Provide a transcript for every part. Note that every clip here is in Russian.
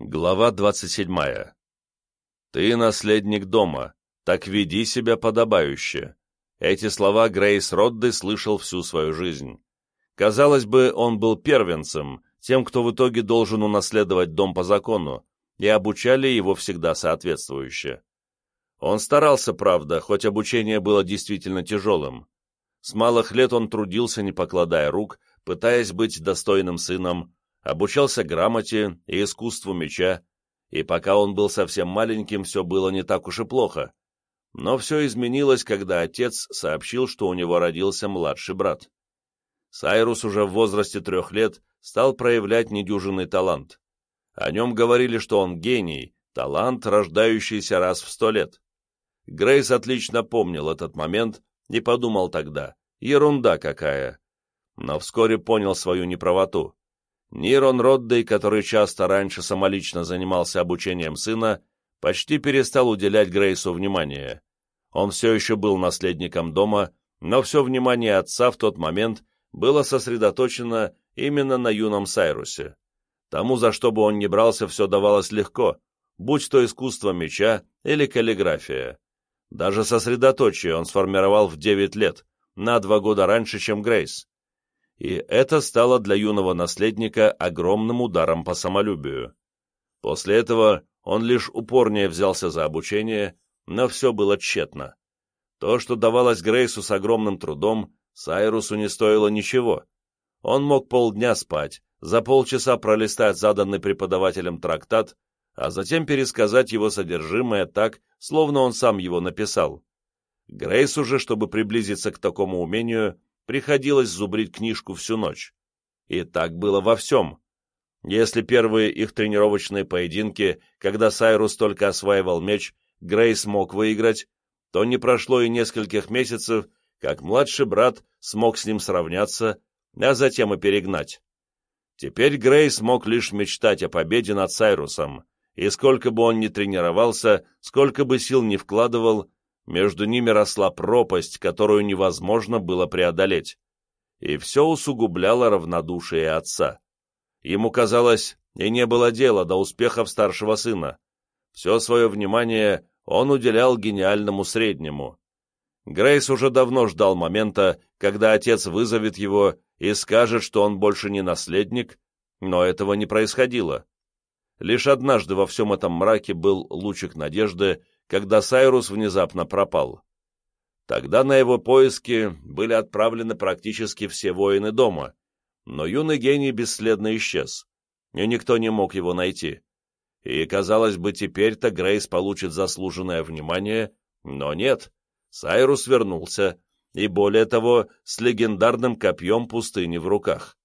Глава 27. «Ты наследник дома, так веди себя подобающе». Эти слова Грейс Родды слышал всю свою жизнь. Казалось бы, он был первенцем, тем, кто в итоге должен унаследовать дом по закону, и обучали его всегда соответствующе. Он старался, правда, хоть обучение было действительно тяжелым. С малых лет он трудился, не покладая рук, пытаясь быть достойным сыном, обучался грамоте и искусству меча, и пока он был совсем маленьким, все было не так уж и плохо. Но все изменилось, когда отец сообщил, что у него родился младший брат. Сайрус уже в возрасте трех лет стал проявлять недюжинный талант. О нем говорили, что он гений, талант, рождающийся раз в сто лет. Грейс отлично помнил этот момент и подумал тогда, ерунда какая. Но вскоре понял свою неправоту. Нирон Роддей, который часто раньше самолично занимался обучением сына, почти перестал уделять Грейсу внимание. Он все еще был наследником дома, но все внимание отца в тот момент было сосредоточено именно на юном Сайрусе. Тому, за что бы он ни брался, все давалось легко, будь то искусство меча или каллиграфия. Даже сосредоточие он сформировал в 9 лет, на два года раньше, чем Грейс и это стало для юного наследника огромным ударом по самолюбию. После этого он лишь упорнее взялся за обучение, но все было тщетно. То, что давалось Грейсу с огромным трудом, Сайрусу не стоило ничего. Он мог полдня спать, за полчаса пролистать заданный преподавателем трактат, а затем пересказать его содержимое так, словно он сам его написал. Грейсу же, чтобы приблизиться к такому умению, приходилось зубрить книжку всю ночь. И так было во всем. Если первые их тренировочные поединки, когда Сайрус только осваивал меч, Грейс мог выиграть, то не прошло и нескольких месяцев, как младший брат смог с ним сравняться, а затем и перегнать. Теперь Грейс мог лишь мечтать о победе над Сайрусом, и сколько бы он ни тренировался, сколько бы сил ни вкладывал, между ними росла пропасть, которую невозможно было преодолеть. И все усугубляло равнодушие отца. Ему казалось, и не было дела до успехов старшего сына. Все свое внимание он уделял гениальному среднему. Грейс уже давно ждал момента, когда отец вызовет его и скажет, что он больше не наследник, но этого не происходило. Лишь однажды во всем этом мраке был лучик надежды, когда Сайрус внезапно пропал. Тогда на его поиски были отправлены практически все воины дома, но юный гений бесследно исчез, и никто не мог его найти. И, казалось бы, теперь-то Грейс получит заслуженное внимание, но нет, Сайрус вернулся, и более того, с легендарным копьем пустыни в руках.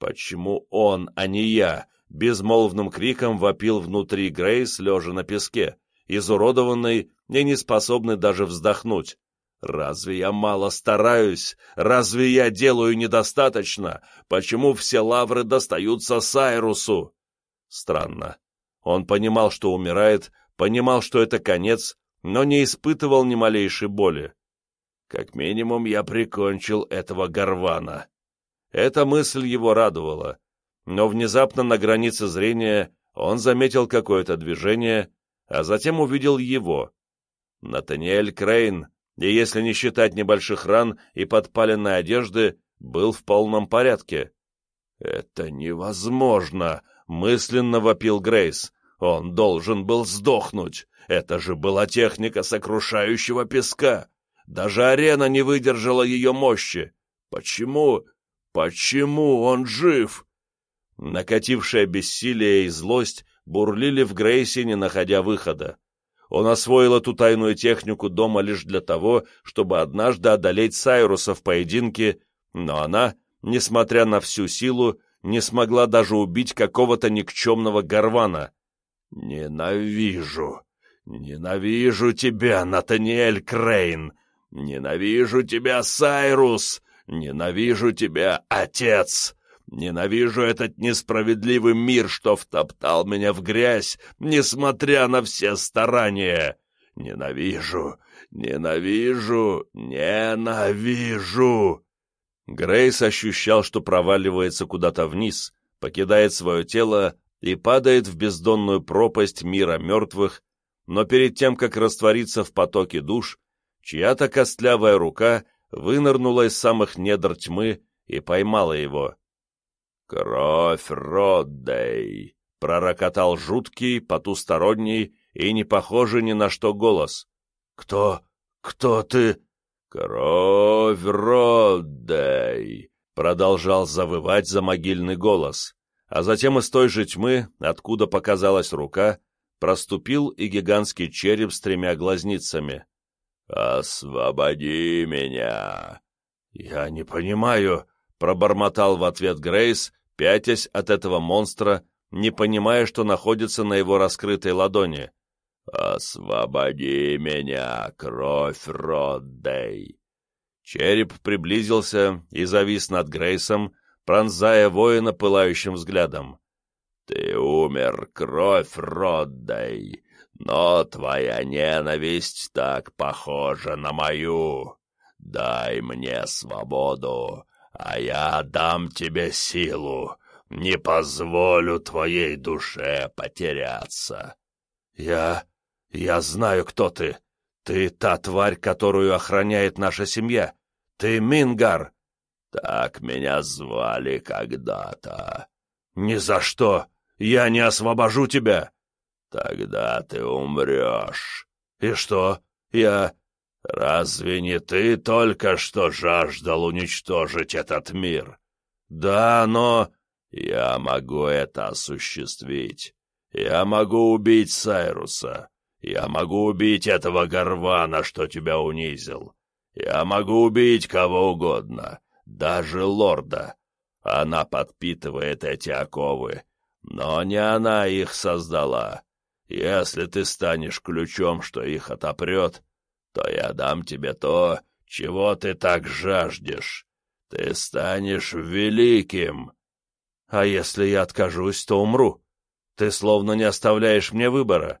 Почему он, а не я, безмолвным криком вопил внутри Грейс, лежа на песке, изуродованный и не способный даже вздохнуть. Разве я мало стараюсь? Разве я делаю недостаточно? Почему все лавры достаются Сайрусу? Странно. Он понимал, что умирает, понимал, что это конец, но не испытывал ни малейшей боли. Как минимум, я прикончил этого горвана. Эта мысль его радовала, но внезапно на границе зрения он заметил какое-то движение, а затем увидел его. Натаниэль Крейн, и если не считать небольших ран и подпаленной одежды, был в полном порядке. «Это невозможно!» — мысленно вопил Грейс. «Он должен был сдохнуть! Это же была техника сокрушающего песка! Даже арена не выдержала ее мощи! Почему? Почему он жив?» Накатившее бессилие и злость бурлили в Грейсе, не находя выхода. Он освоил эту тайную технику дома лишь для того, чтобы однажды одолеть Сайруса в поединке, но она, несмотря на всю силу, не смогла даже убить какого-то никчемного горвана. «Ненавижу! Ненавижу тебя, Натаниэль Крейн! Ненавижу тебя, Сайрус! Ненавижу тебя, Отец!» Ненавижу этот несправедливый мир, что втоптал меня в грязь, несмотря на все старания. Ненавижу, ненавижу, ненавижу!» Грейс ощущал, что проваливается куда-то вниз, покидает свое тело и падает в бездонную пропасть мира мертвых, но перед тем, как раствориться в потоке душ, чья-то костлявая рука вынырнула из самых недр тьмы и поймала его. «Кровь Роддей!» — пророкотал жуткий, потусторонний и не похожий ни на что голос. «Кто? Кто ты?» «Кровь Роддей!» — продолжал завывать за могильный голос, а затем из той же тьмы, откуда показалась рука, проступил и гигантский череп с тремя глазницами. «Освободи меня!» «Я не понимаю», — пробормотал в ответ Грейс, пятясь от этого монстра, не понимая, что находится на его раскрытой ладони. «Освободи меня, кровь Роддей!» Череп приблизился и завис над Грейсом, пронзая воина пылающим взглядом. «Ты умер, кровь Роддей, но твоя ненависть так похожа на мою. Дай мне свободу, а я дам тебе силу, не позволю твоей душе потеряться. Я... я знаю, кто ты. Ты та тварь, которую охраняет наша семья. Ты Мингар. Так меня звали когда-то. Ни за что. Я не освобожу тебя. Тогда ты умрешь. И что? Я... Разве не ты только что жаждал уничтожить этот мир? Да, но... Я могу это осуществить. Я могу убить Сайруса. Я могу убить этого горвана, что тебя унизил. Я могу убить кого угодно, даже лорда. Она подпитывает эти оковы, но не она их создала. Если ты станешь ключом, что их отопрет, то я дам тебе то, чего ты так жаждешь. Ты станешь великим. А если я откажусь, то умру. Ты словно не оставляешь мне выбора.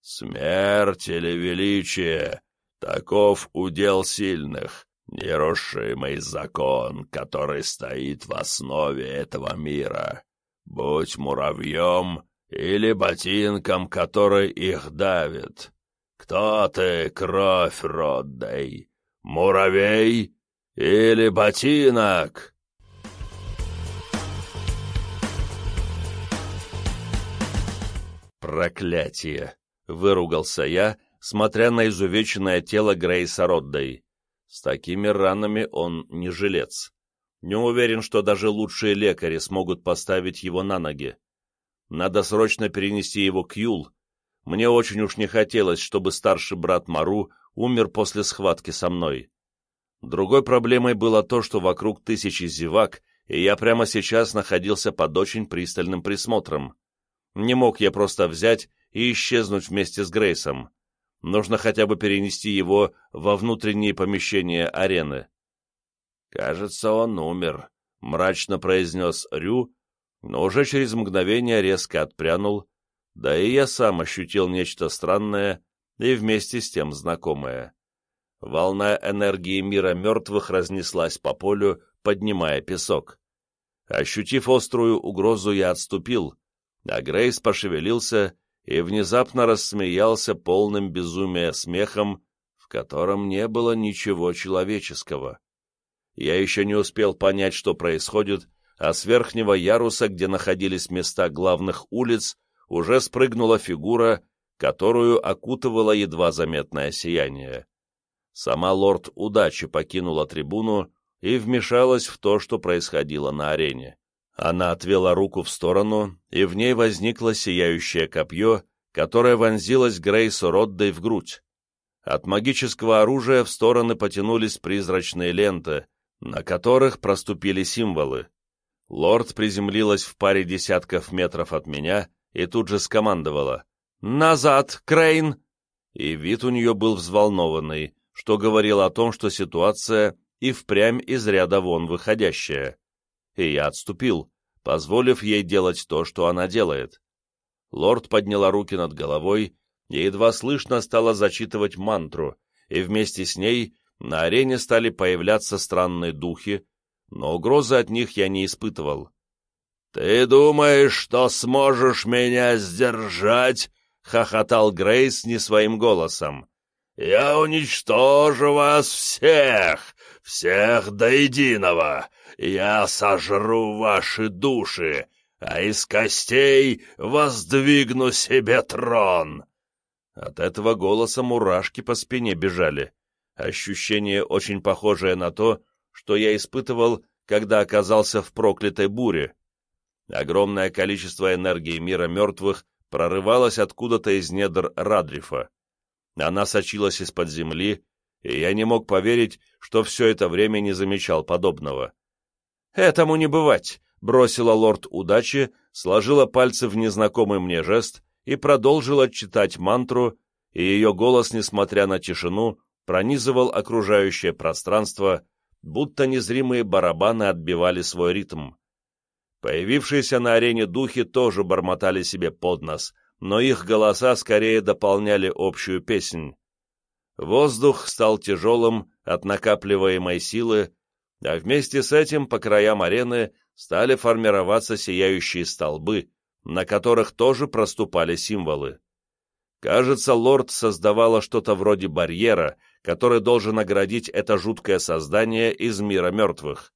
Смерть или величие — таков удел сильных, нерушимый закон, который стоит в основе этого мира. Будь муравьем или ботинком, который их давит. Кто ты, кровь Роддей? Муравей или ботинок?» «Проклятие!» — выругался я, смотря на изувеченное тело Грейса Роддей. С такими ранами он не жилец. Не уверен, что даже лучшие лекари смогут поставить его на ноги. Надо срочно перенести его к Юл. Мне очень уж не хотелось, чтобы старший брат Мару умер после схватки со мной. Другой проблемой было то, что вокруг тысячи зевак, и я прямо сейчас находился под очень пристальным присмотром. Не мог я просто взять и исчезнуть вместе с Грейсом. Нужно хотя бы перенести его во внутренние помещения арены. «Кажется, он умер», — мрачно произнес Рю, но уже через мгновение резко отпрянул, да и я сам ощутил нечто странное и вместе с тем знакомое. Волна энергии мира мертвых разнеслась по полю, поднимая песок. Ощутив острую угрозу, я отступил, а Грейс пошевелился и внезапно рассмеялся полным безумия смехом, в котором не было ничего человеческого. Я еще не успел понять, что происходит, а с верхнего яруса, где находились места главных улиц, уже спрыгнула фигура, которую окутывало едва заметное сияние. Сама лорд удачи покинула трибуну и вмешалась в то, что происходило на арене. Она отвела руку в сторону, и в ней возникло сияющее копье, которое вонзилось Грейсу Роддой в грудь. От магического оружия в стороны потянулись призрачные ленты, на которых проступили символы. Лорд приземлилась в паре десятков метров от меня и тут же скомандовала «Назад, Крейн!» И вид у нее был взволнованный, что говорило о том, что ситуация и впрямь из ряда вон выходящая и я отступил, позволив ей делать то, что она делает. Лорд подняла руки над головой и едва слышно стала зачитывать мантру, и вместе с ней на арене стали появляться странные духи, но угрозы от них я не испытывал. «Ты думаешь, что сможешь меня сдержать?» — хохотал Грейс не своим голосом. «Я уничтожу вас всех, всех до единого. Я сожру ваши души, а из костей воздвигну себе трон!» От этого голоса мурашки по спине бежали. Ощущение очень похожее на то, что я испытывал, когда оказался в проклятой буре. Огромное количество энергии мира мертвых прорывалось откуда-то из недр Радрифа. Она сочилась из-под земли, и я не мог поверить, что все это время не замечал подобного. «Этому не бывать!» — бросила лорд удачи, сложила пальцы в незнакомый мне жест и продолжила читать мантру, и ее голос, несмотря на тишину, пронизывал окружающее пространство, будто незримые барабаны отбивали свой ритм. Появившиеся на арене духи тоже бормотали себе под нос, но их голоса скорее дополняли общую песнь. Воздух стал тяжелым от накапливаемой силы, а вместе с этим по краям арены стали формироваться сияющие столбы, на которых тоже проступали символы. Кажется, лорд создавала что-то вроде барьера, который должен оградить это жуткое создание из мира мертвых.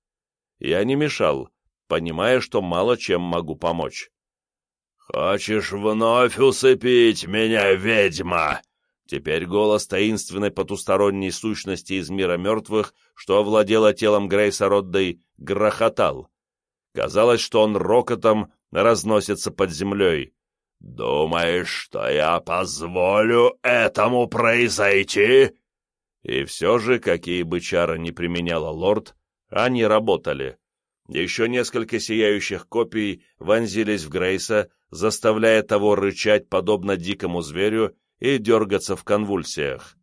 Я не мешал, понимая, что мало чем могу помочь. «Хочешь вновь усыпить меня, ведьма?» Теперь голос таинственной потусторонней сущности из мира мертвых, что овладела телом Грейса Роддой, грохотал. Казалось, что он рокотом разносится под землей. «Думаешь, что я позволю этому произойти?» И все же, какие бы чары ни применяла лорд, они работали. Еще несколько сияющих копий вонзились в Грейса, заставляя того рычать, подобно дикому зверю, и дергаться в конвульсиях.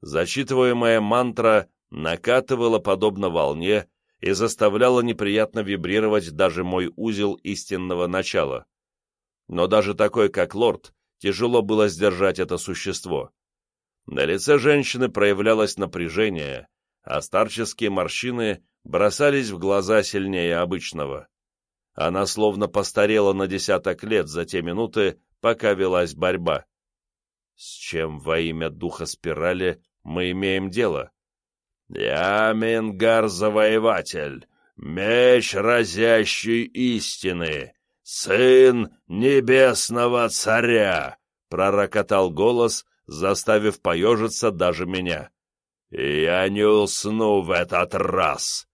Зачитываемая мантра накатывала подобно волне и заставляла неприятно вибрировать даже мой узел истинного начала. Но даже такой, как лорд, тяжело было сдержать это существо. На лице женщины проявлялось напряжение, а старческие морщины бросались в глаза сильнее обычного. Она словно постарела на десяток лет за те минуты, пока велась борьба. С чем во имя духа спирали мы имеем дело? «Я Мингар-завоеватель, меч разящий истины, сын небесного царя!» — пророкотал голос, заставив поежиться даже меня. «Я не усну в этот раз!»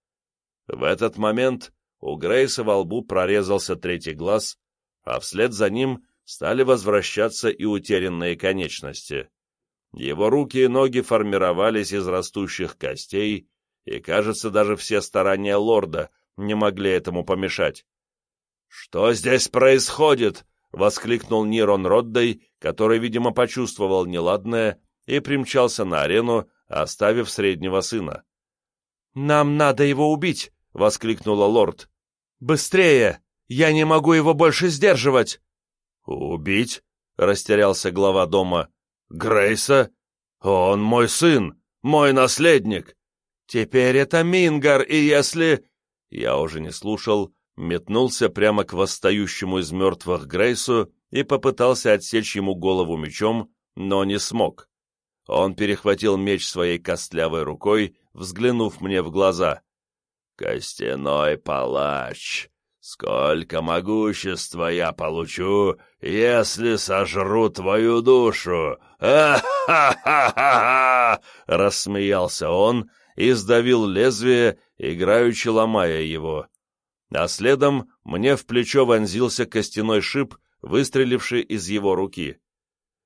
В этот момент у Грейса во лбу прорезался третий глаз, а вслед за ним стали возвращаться и утерянные конечности. Его руки и ноги формировались из растущих костей, и, кажется, даже все старания лорда не могли этому помешать. «Что здесь происходит?» — воскликнул Нирон Роддой, который, видимо, почувствовал неладное и примчался на арену, оставив среднего сына. «Нам надо его убить!» — воскликнула лорд. «Быстрее! Я не могу его больше сдерживать!» «Убить?» — растерялся глава дома. «Грейса? Он мой сын, мой наследник. Теперь это Мингар, и если...» Я уже не слушал, метнулся прямо к восстающему из мертвых Грейсу и попытался отсечь ему голову мечом, но не смог. Он перехватил меч своей костлявой рукой, взглянув мне в глаза. «Костяной палач, сколько могущества я получу, если сожру твою душу! «Ха-ха-ха-ха!» — рассмеялся он и сдавил лезвие, играючи ломая его. А следом мне в плечо вонзился костяной шип, выстреливший из его руки.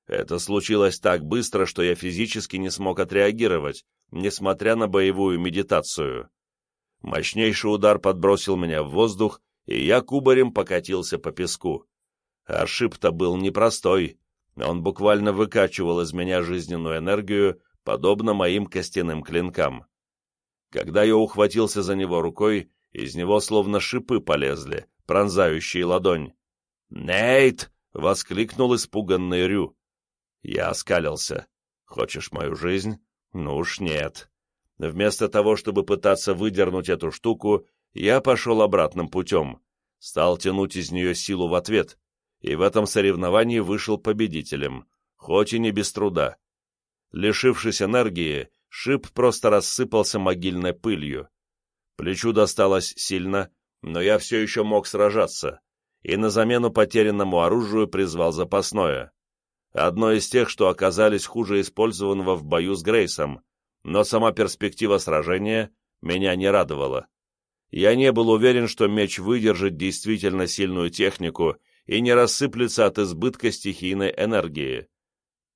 Это случилось так быстро, что я физически не смог отреагировать, несмотря на боевую медитацию. Мощнейший удар подбросил меня в воздух, и я кубарем покатился по песку. А шип-то был непростой, он буквально выкачивал из меня жизненную энергию, подобно моим костяным клинкам. Когда я ухватился за него рукой, из него словно шипы полезли, пронзающие ладонь. «Нейт!» — воскликнул испуганный Рю. Я оскалился. «Хочешь мою жизнь? Ну уж нет». Вместо того, чтобы пытаться выдернуть эту штуку, я пошел обратным путем. стал тянуть из нее силу в ответ, и в этом соревновании вышел победителем, хоть и не без труда. Лишившись энергии, шип просто рассыпался могильной пылью. Плечу досталось сильно, но я все еще мог сражаться, и на замену потерянному оружию призвал запасное. Одно из тех, что оказались хуже использованного в бою с Грейсом, но сама перспектива сражения меня не радовала. Я не был уверен, что меч выдержит действительно сильную технику и не рассыплется от избытка стихийной энергии.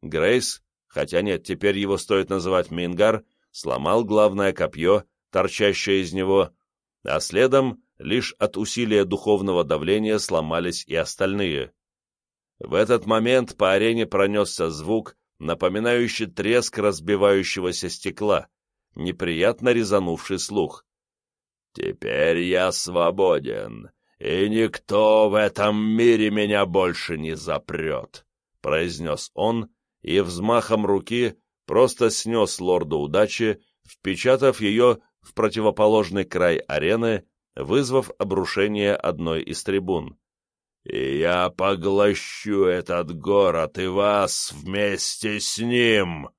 Грейс, хотя нет, теперь его стоит называть Мингар, сломал главное копье, торчащее из него, а следом лишь от усилия духовного давления сломались и остальные. В этот момент по арене пронесся звук, напоминающий треск разбивающегося стекла, неприятно резанувший слух. «Теперь я свободен, и никто в этом мире меня больше не запрет», — произнес он, и взмахом руки просто снес лорда удачи, впечатав ее в противоположный край арены, вызвав обрушение одной из трибун. «И я поглощу этот город и вас вместе с ним!»